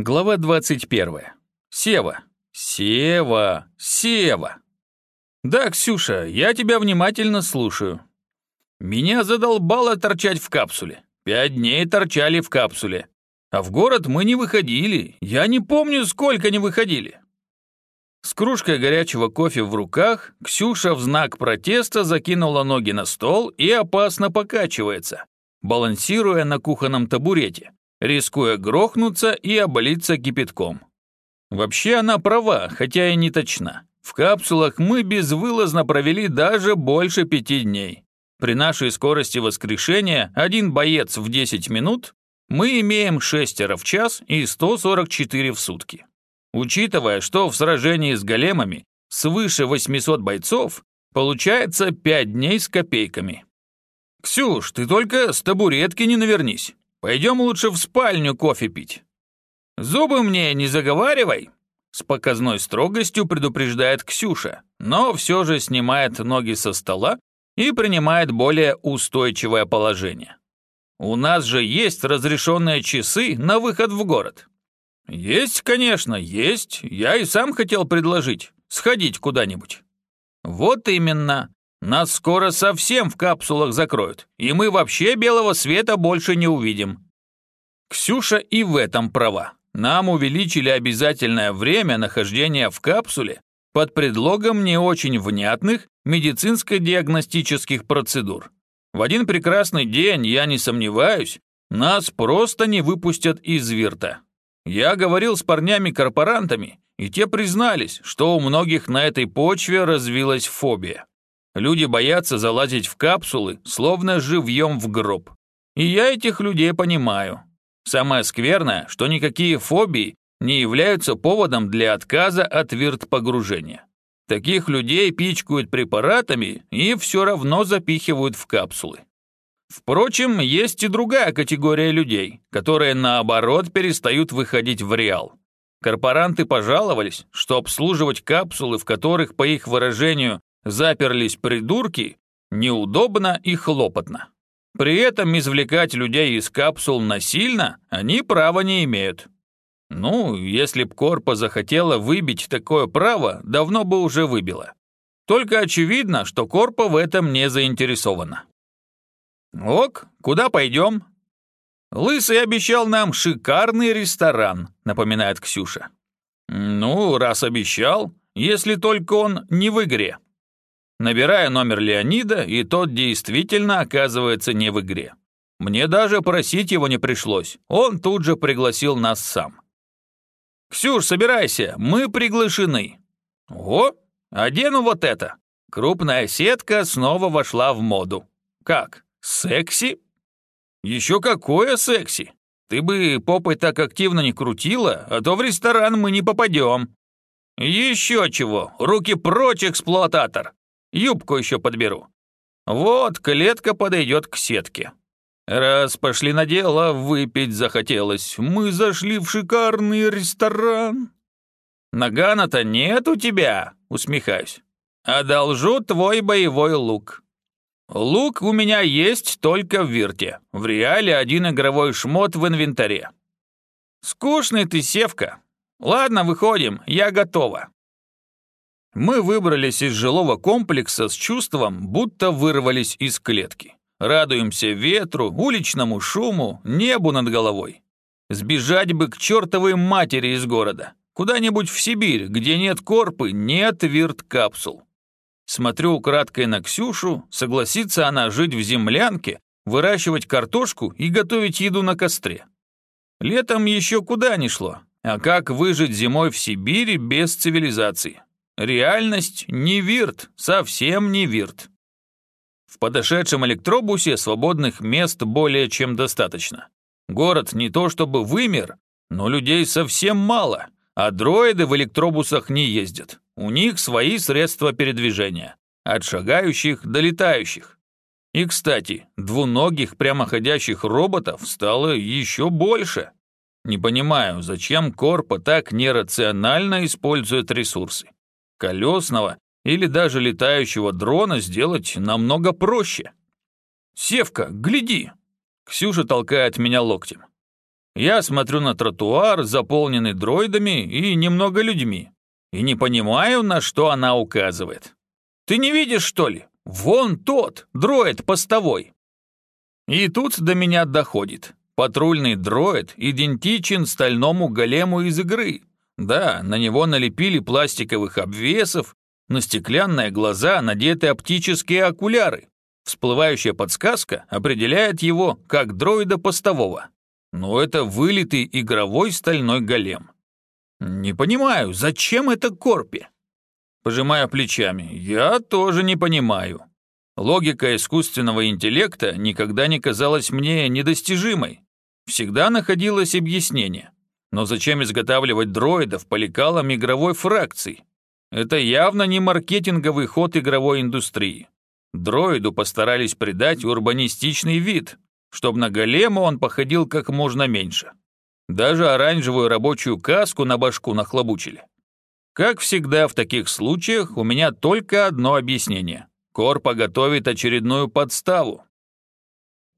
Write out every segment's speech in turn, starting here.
Глава 21. Сева. Сева. Сева. Да, Ксюша, я тебя внимательно слушаю. Меня задолбало торчать в капсуле. Пять дней торчали в капсуле. А в город мы не выходили. Я не помню, сколько не выходили. С кружкой горячего кофе в руках Ксюша в знак протеста закинула ноги на стол и опасно покачивается, балансируя на кухонном табурете, рискуя грохнуться и облиться кипятком. Вообще она права, хотя и не точна. В капсулах мы безвылазно провели даже больше пяти дней. При нашей скорости воскрешения один боец в 10 минут мы имеем шестеро в час и 144 в сутки. Учитывая, что в сражении с големами свыше 800 бойцов, получается 5 дней с копейками. «Ксюш, ты только с табуретки не навернись. Пойдем лучше в спальню кофе пить». «Зубы мне не заговаривай», — с показной строгостью предупреждает Ксюша, но все же снимает ноги со стола и принимает более устойчивое положение. «У нас же есть разрешенные часы на выход в город». «Есть, конечно, есть. Я и сам хотел предложить. Сходить куда-нибудь». «Вот именно. Нас скоро совсем в капсулах закроют, и мы вообще белого света больше не увидим». Ксюша и в этом права. Нам увеличили обязательное время нахождения в капсуле под предлогом не очень внятных медицинско-диагностических процедур. В один прекрасный день, я не сомневаюсь, нас просто не выпустят из Вирта. Я говорил с парнями-корпорантами, и те признались, что у многих на этой почве развилась фобия. Люди боятся залазить в капсулы, словно живьем в гроб. И я этих людей понимаю. Самое скверное, что никакие фобии не являются поводом для отказа от вирт-погружения. Таких людей пичкают препаратами и все равно запихивают в капсулы. Впрочем, есть и другая категория людей, которые наоборот перестают выходить в реал. Корпоранты пожаловались, что обслуживать капсулы, в которых, по их выражению, заперлись придурки, неудобно и хлопотно. При этом извлекать людей из капсул насильно они права не имеют. Ну, если б Корпа захотела выбить такое право, давно бы уже выбила. Только очевидно, что Корпа в этом не заинтересована. «Ок, куда пойдем?» «Лысый обещал нам шикарный ресторан», — напоминает Ксюша. «Ну, раз обещал, если только он не в игре». Набираю номер Леонида, и тот действительно оказывается не в игре. Мне даже просить его не пришлось, он тут же пригласил нас сам. «Ксюш, собирайся, мы приглашены». «О, одену вот это». Крупная сетка снова вошла в моду. «Как, секси?» «Еще какое секси? Ты бы попой так активно не крутила, а то в ресторан мы не попадем». «Еще чего, руки прочь, эксплуататор. Юбку еще подберу. Вот, клетка подойдет к сетке. Раз пошли на дело, выпить захотелось. Мы зашли в шикарный ресторан. Нагана-то нет у тебя, усмехаюсь. Одолжу твой боевой лук. Лук у меня есть только в Вирте. В реале один игровой шмот в инвентаре. Скучный ты, Севка. Ладно, выходим, я готова. Мы выбрались из жилого комплекса с чувством, будто вырвались из клетки. Радуемся ветру, уличному шуму, небу над головой. Сбежать бы к чертовой матери из города. Куда-нибудь в Сибирь, где нет корпы, нет вирт-капсул. Смотрю украдкой на Ксюшу, согласится она жить в землянке, выращивать картошку и готовить еду на костре. Летом еще куда ни шло. А как выжить зимой в Сибири без цивилизации? Реальность не вирт, совсем не вирт. В подошедшем электробусе свободных мест более чем достаточно. Город не то чтобы вымер, но людей совсем мало, а дроиды в электробусах не ездят. У них свои средства передвижения, от шагающих до летающих. И, кстати, двуногих прямоходящих роботов стало еще больше. Не понимаю, зачем Корпа так нерационально использует ресурсы колесного или даже летающего дрона сделать намного проще. «Севка, гляди!» Ксюша толкает меня локтем. Я смотрю на тротуар, заполненный дроидами и немного людьми, и не понимаю, на что она указывает. Ты не видишь, что ли? Вон тот, дроид постовой. И тут до меня доходит. Патрульный дроид идентичен стальному голему из игры. Да, на него налепили пластиковых обвесов, на стеклянные глаза надеты оптические окуляры. Всплывающая подсказка определяет его как дроида постового. Но это вылитый игровой стальной голем. Не понимаю, зачем это Корпе? Пожимая плечами, я тоже не понимаю. Логика искусственного интеллекта никогда не казалась мне недостижимой. Всегда находилось объяснение. Но зачем изготавливать дроидов по лекалам игровой фракции? Это явно не маркетинговый ход игровой индустрии. Дроиду постарались придать урбанистичный вид, чтобы на голема он походил как можно меньше. Даже оранжевую рабочую каску на башку нахлобучили. Как всегда в таких случаях, у меня только одно объяснение. Корпа готовит очередную подставу.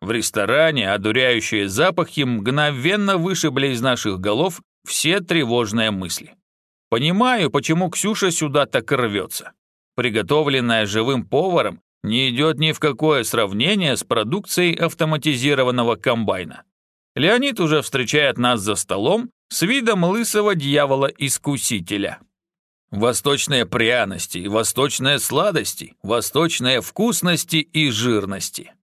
В ресторане одуряющие запахи мгновенно вышибли из наших голов все тревожные мысли. Понимаю, почему Ксюша сюда так рвется. Приготовленная живым поваром не идет ни в какое сравнение с продукцией автоматизированного комбайна. Леонид уже встречает нас за столом с видом лысого дьявола-искусителя. Восточные пряности, восточные сладости, восточные вкусности и жирности.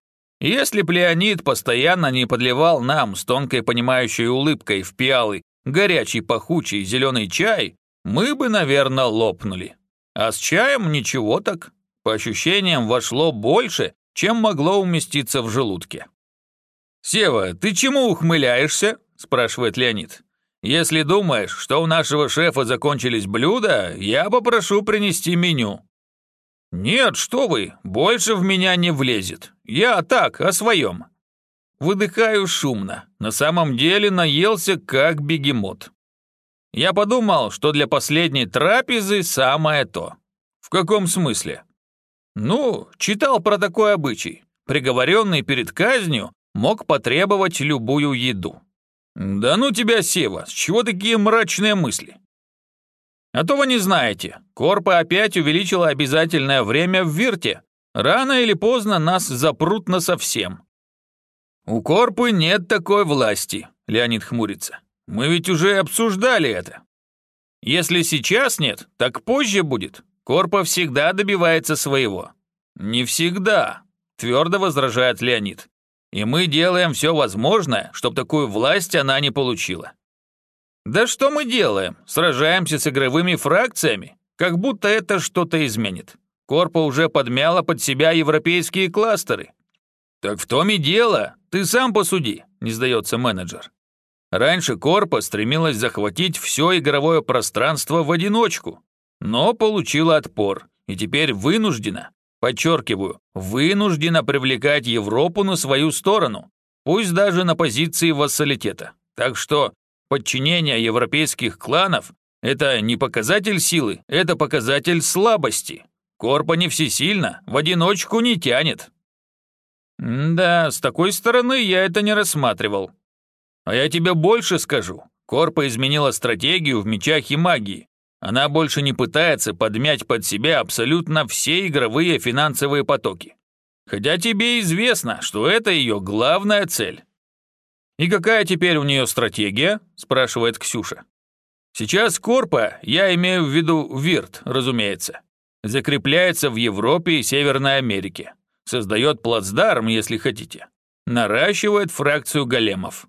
Если б Леонид постоянно не подливал нам с тонкой понимающей улыбкой в пиалы горячий пахучий зеленый чай, мы бы, наверное, лопнули. А с чаем ничего так. По ощущениям, вошло больше, чем могло уместиться в желудке. «Сева, ты чему ухмыляешься?» – спрашивает Леонид. Если думаешь, что у нашего шефа закончились блюда, я попрошу принести меню». «Нет, что вы, больше в меня не влезет. Я так, о своем». Выдыхаю шумно. На самом деле наелся как бегемот. Я подумал, что для последней трапезы самое то. В каком смысле? Ну, читал про такой обычай. Приговоренный перед казнью мог потребовать любую еду. «Да ну тебя, Сева, с чего такие мрачные мысли?» «А то вы не знаете, Корпа опять увеличила обязательное время в Вирте. Рано или поздно нас запрут насовсем». «У Корпы нет такой власти», — Леонид хмурится. «Мы ведь уже обсуждали это». «Если сейчас нет, так позже будет. Корпа всегда добивается своего». «Не всегда», — твердо возражает Леонид. И мы делаем все возможное, чтобы такую власть она не получила. Да что мы делаем? Сражаемся с игровыми фракциями? Как будто это что-то изменит. Корпа уже подмяла под себя европейские кластеры. Так в том и дело. Ты сам посуди, не сдается менеджер. Раньше Корпа стремилась захватить все игровое пространство в одиночку, но получила отпор и теперь вынуждена Подчеркиваю, вынуждена привлекать Европу на свою сторону, пусть даже на позиции вассалитета. Так что подчинение европейских кланов – это не показатель силы, это показатель слабости. Корпа не всесильна, в одиночку не тянет. да, с такой стороны я это не рассматривал. А я тебе больше скажу. Корпа изменила стратегию в мечах и магии. Она больше не пытается подмять под себя абсолютно все игровые финансовые потоки. Хотя тебе известно, что это ее главная цель. «И какая теперь у нее стратегия?» – спрашивает Ксюша. «Сейчас Корпа, я имею в виду Вирт, разумеется, закрепляется в Европе и Северной Америке, создает плацдарм, если хотите, наращивает фракцию големов».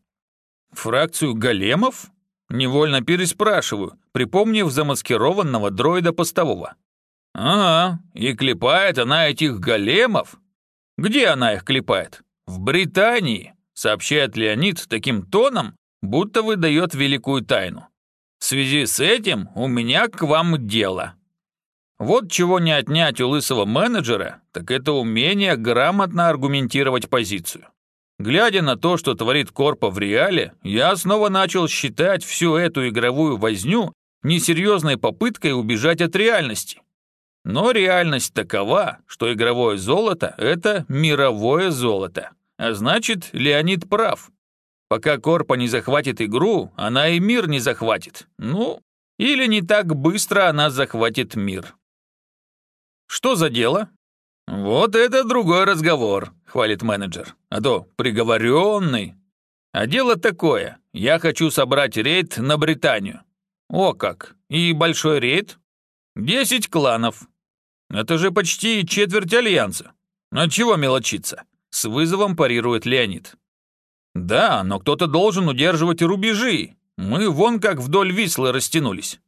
«Фракцию големов?» Невольно переспрашиваю, припомнив замаскированного дроида постового. «Ага, и клепает она этих големов? Где она их клепает? В Британии», сообщает Леонид таким тоном, будто выдает великую тайну. «В связи с этим у меня к вам дело». Вот чего не отнять у лысого менеджера, так это умение грамотно аргументировать позицию. Глядя на то, что творит Корпа в реале, я снова начал считать всю эту игровую возню несерьезной попыткой убежать от реальности. Но реальность такова, что игровое золото – это мировое золото. А значит, Леонид прав. Пока Корпа не захватит игру, она и мир не захватит. Ну, или не так быстро она захватит мир. Что за дело? Вот это другой разговор, хвалит менеджер. А то приговоренный. А дело такое, я хочу собрать рейд на Британию. О как, и большой рейд? Десять кланов. Это же почти четверть альянса. А чего мелочиться? С вызовом парирует Леонид. Да, но кто-то должен удерживать рубежи. Мы вон как вдоль Вислы растянулись.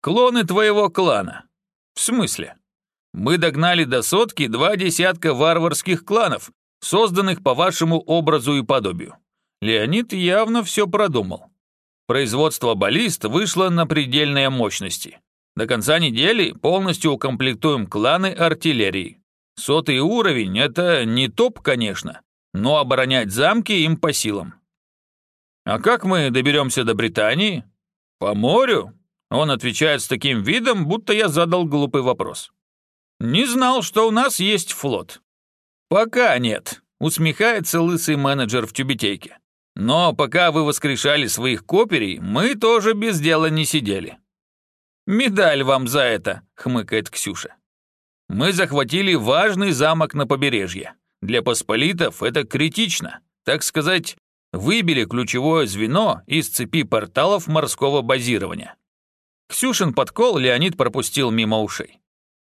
Клоны твоего клана. В смысле? Мы догнали до сотки два десятка варварских кланов, созданных по вашему образу и подобию. Леонид явно все продумал. Производство баллист вышло на предельные мощности. До конца недели полностью укомплектуем кланы артиллерии. Сотый уровень — это не топ, конечно, но оборонять замки им по силам. А как мы доберемся до Британии? По морю? Он отвечает с таким видом, будто я задал глупый вопрос. Не знал, что у нас есть флот. Пока нет, усмехается лысый менеджер в тюбетейке. Но пока вы воскрешали своих коперей, мы тоже без дела не сидели. «Медаль вам за это», — хмыкает Ксюша. «Мы захватили важный замок на побережье. Для посполитов это критично. Так сказать, выбили ключевое звено из цепи порталов морского базирования. Ксюшин подкол Леонид пропустил мимо ушей.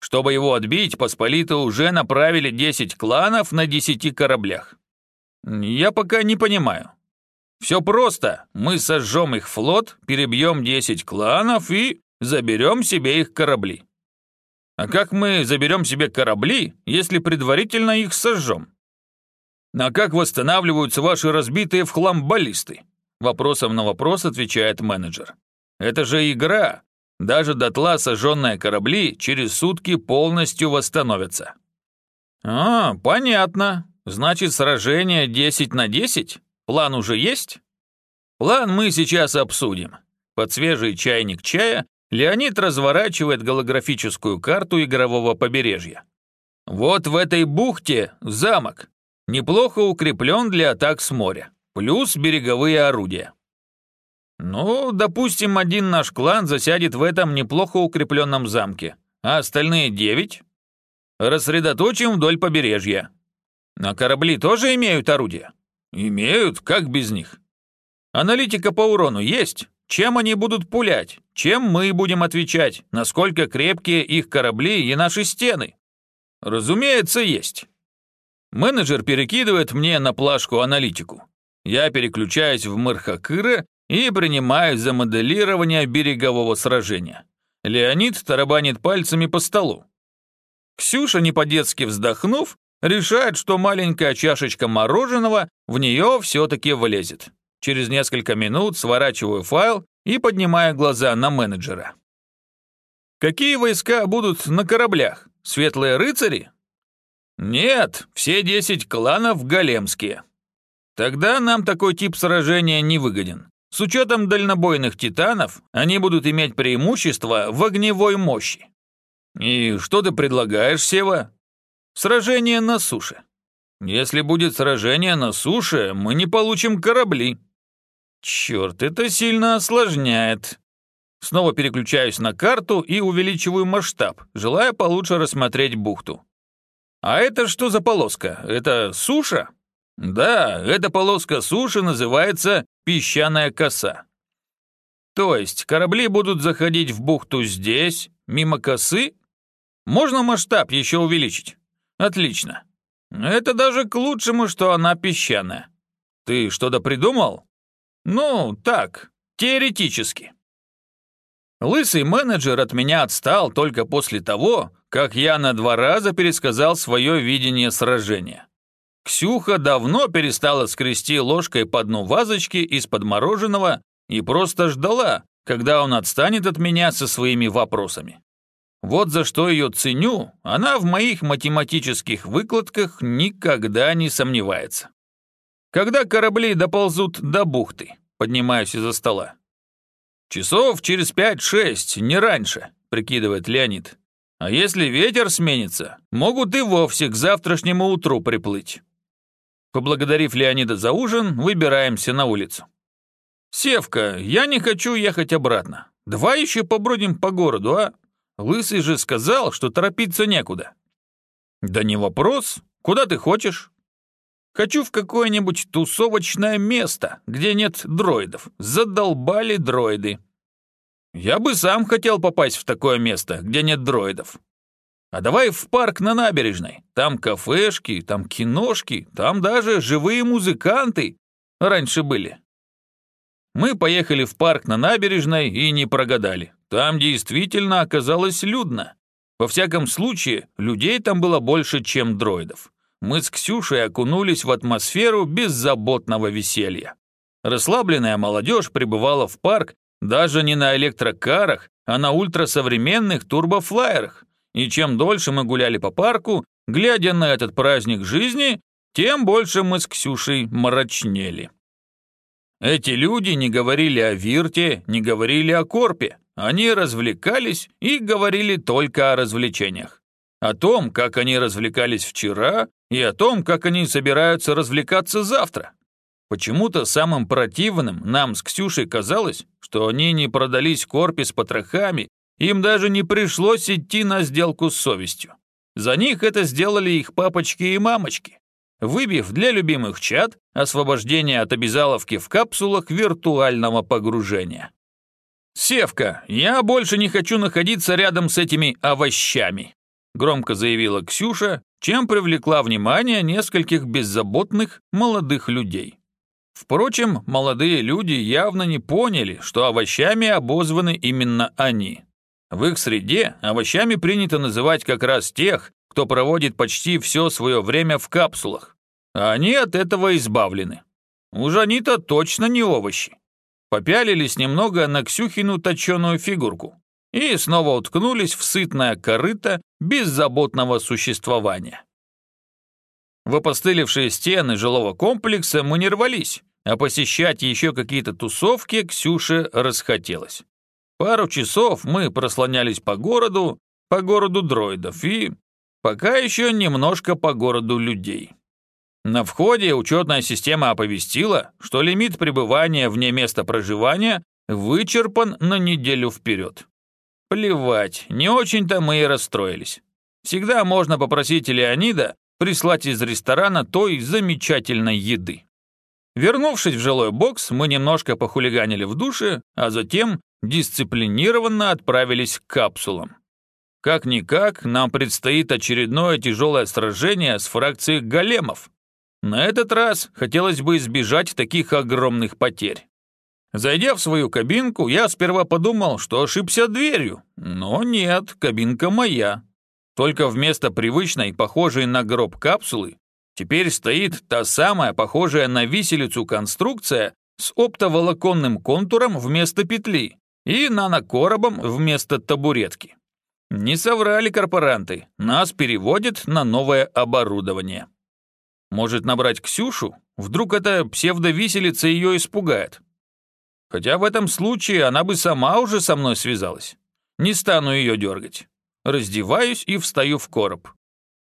Чтобы его отбить, посполиты уже направили 10 кланов на 10 кораблях. Я пока не понимаю. Все просто. Мы сожжем их флот, перебьем 10 кланов и заберем себе их корабли. А как мы заберем себе корабли, если предварительно их сожжем? А как восстанавливаются ваши разбитые в хлам баллисты? Вопросом на вопрос отвечает менеджер. Это же игра. Даже дотла сожженные корабли через сутки полностью восстановятся. А, понятно. Значит, сражение 10 на 10? План уже есть? План мы сейчас обсудим. Под свежий чайник чая Леонид разворачивает голографическую карту игрового побережья. Вот в этой бухте замок. Неплохо укреплен для атак с моря. Плюс береговые орудия. Ну, допустим, один наш клан засядет в этом неплохо укрепленном замке, а остальные девять рассредоточим вдоль побережья. На корабли тоже имеют орудия? Имеют, как без них? Аналитика по урону есть? Чем они будут пулять? Чем мы будем отвечать? Насколько крепкие их корабли и наши стены? Разумеется, есть. Менеджер перекидывает мне на плашку аналитику. Я переключаюсь в Мырхакыра и принимаюсь за моделирование берегового сражения. Леонид тарабанит пальцами по столу. Ксюша, не по-детски вздохнув, решает, что маленькая чашечка мороженого в нее все-таки влезет. Через несколько минут сворачиваю файл и поднимаю глаза на менеджера. Какие войска будут на кораблях? Светлые рыцари? Нет, все 10 кланов големские. Тогда нам такой тип сражения не выгоден. С учетом дальнобойных титанов, они будут иметь преимущество в огневой мощи. И что ты предлагаешь, Сева? Сражение на суше. Если будет сражение на суше, мы не получим корабли. Черт, это сильно осложняет. Снова переключаюсь на карту и увеличиваю масштаб, желая получше рассмотреть бухту. А это что за полоска? Это суша? Да, эта полоска суши называется песчаная коса. То есть корабли будут заходить в бухту здесь, мимо косы? Можно масштаб еще увеличить? Отлично. Это даже к лучшему, что она песчаная. Ты что-то придумал? Ну, так, теоретически. Лысый менеджер от меня отстал только после того, как я на два раза пересказал свое видение сражения. Ксюха давно перестала скрести ложкой по дну вазочки из-под мороженого и просто ждала, когда он отстанет от меня со своими вопросами. Вот за что ее ценю, она в моих математических выкладках никогда не сомневается. Когда корабли доползут до бухты, поднимаюсь из-за стола. Часов через пять-шесть, не раньше, прикидывает Леонид. А если ветер сменится, могут и вовсе к завтрашнему утру приплыть. Поблагодарив Леонида за ужин, выбираемся на улицу. «Севка, я не хочу ехать обратно. Давай еще побродим по городу, а? Лысый же сказал, что торопиться некуда». «Да не вопрос. Куда ты хочешь?» «Хочу в какое-нибудь тусовочное место, где нет дроидов. Задолбали дроиды». «Я бы сам хотел попасть в такое место, где нет дроидов. А давай в парк на набережной. Там кафешки, там киношки, там даже живые музыканты раньше были. Мы поехали в парк на набережной и не прогадали. Там действительно оказалось людно. Во всяком случае, людей там было больше, чем дроидов. Мы с Ксюшей окунулись в атмосферу беззаботного веселья. Расслабленная молодежь пребывала в парк даже не на электрокарах, а на ультрасовременных турбофлайерах. И чем дольше мы гуляли по парку, глядя на этот праздник жизни, тем больше мы с Ксюшей мрачнели. Эти люди не говорили о Вирте, не говорили о Корпе. Они развлекались и говорили только о развлечениях. О том, как они развлекались вчера, и о том, как они собираются развлекаться завтра. Почему-то самым противным нам с Ксюшей казалось, что они не продались Корпе с потрохами им даже не пришлось идти на сделку с совестью. За них это сделали их папочки и мамочки, выбив для любимых чат освобождение от обязаловки в капсулах виртуального погружения. «Севка, я больше не хочу находиться рядом с этими овощами», громко заявила Ксюша, чем привлекла внимание нескольких беззаботных молодых людей. Впрочем, молодые люди явно не поняли, что овощами обозваны именно они. В их среде овощами принято называть как раз тех, кто проводит почти все свое время в капсулах. А они от этого избавлены. Уж они-то точно не овощи. Попялились немного на Ксюхину точеную фигурку и снова уткнулись в сытное корыто беззаботного существования. В опостылевшие стены жилого комплекса мы не рвались, а посещать еще какие-то тусовки Ксюше расхотелось. Пару часов мы прослонялись по городу, по городу дроидов и пока еще немножко по городу людей. На входе учетная система оповестила, что лимит пребывания вне места проживания вычерпан на неделю вперед. Плевать, не очень-то мы и расстроились. Всегда можно попросить Леонида прислать из ресторана той замечательной еды. Вернувшись в жилой бокс, мы немножко похулиганили в душе, а затем дисциплинированно отправились к капсулам. Как-никак, нам предстоит очередное тяжелое сражение с фракцией големов. На этот раз хотелось бы избежать таких огромных потерь. Зайдя в свою кабинку, я сперва подумал, что ошибся дверью. Но нет, кабинка моя. Только вместо привычной, похожей на гроб капсулы, теперь стоит та самая, похожая на виселицу конструкция с оптоволоконным контуром вместо петли, и нанокоробом вместо табуретки. Не соврали корпоранты, нас переводят на новое оборудование. Может набрать Ксюшу? Вдруг эта псевдовиселица ее испугает. Хотя в этом случае она бы сама уже со мной связалась. Не стану ее дергать. Раздеваюсь и встаю в короб.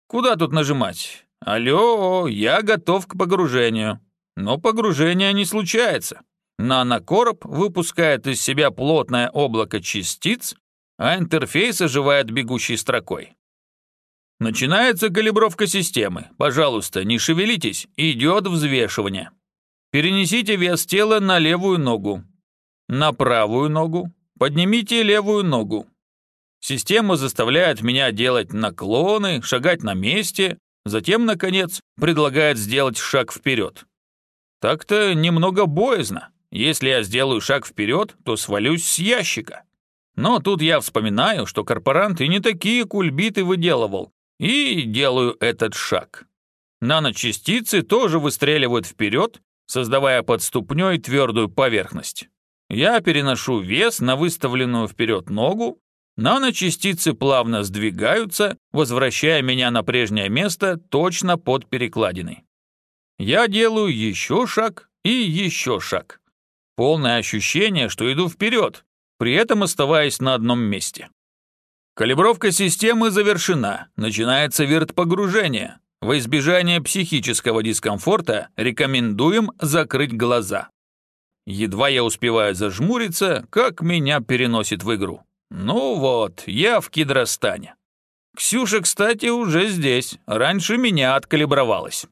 Куда тут нажимать? Алло, я готов к погружению. Но погружение не случается. Нанокороб выпускает из себя плотное облако частиц, а интерфейс оживает бегущей строкой. Начинается калибровка системы. Пожалуйста, не шевелитесь, идет взвешивание. Перенесите вес тела на левую ногу. На правую ногу. Поднимите левую ногу. Система заставляет меня делать наклоны, шагать на месте, затем, наконец, предлагает сделать шаг вперед. Так-то немного боязно. Если я сделаю шаг вперед, то свалюсь с ящика. Но тут я вспоминаю, что корпорант и не такие кульбиты выделывал, и делаю этот шаг. Наночастицы тоже выстреливают вперед, создавая под ступней твердую поверхность. Я переношу вес на выставленную вперед ногу, наночастицы плавно сдвигаются, возвращая меня на прежнее место точно под перекладиной. Я делаю еще шаг и еще шаг. Полное ощущение, что иду вперед, при этом оставаясь на одном месте. Калибровка системы завершена, начинается вирт-погружение. В избежание психического дискомфорта рекомендуем закрыть глаза. Едва я успеваю зажмуриться, как меня переносит в игру. Ну вот, я в Кедростане. Ксюша, кстати, уже здесь. Раньше меня откалибровалась.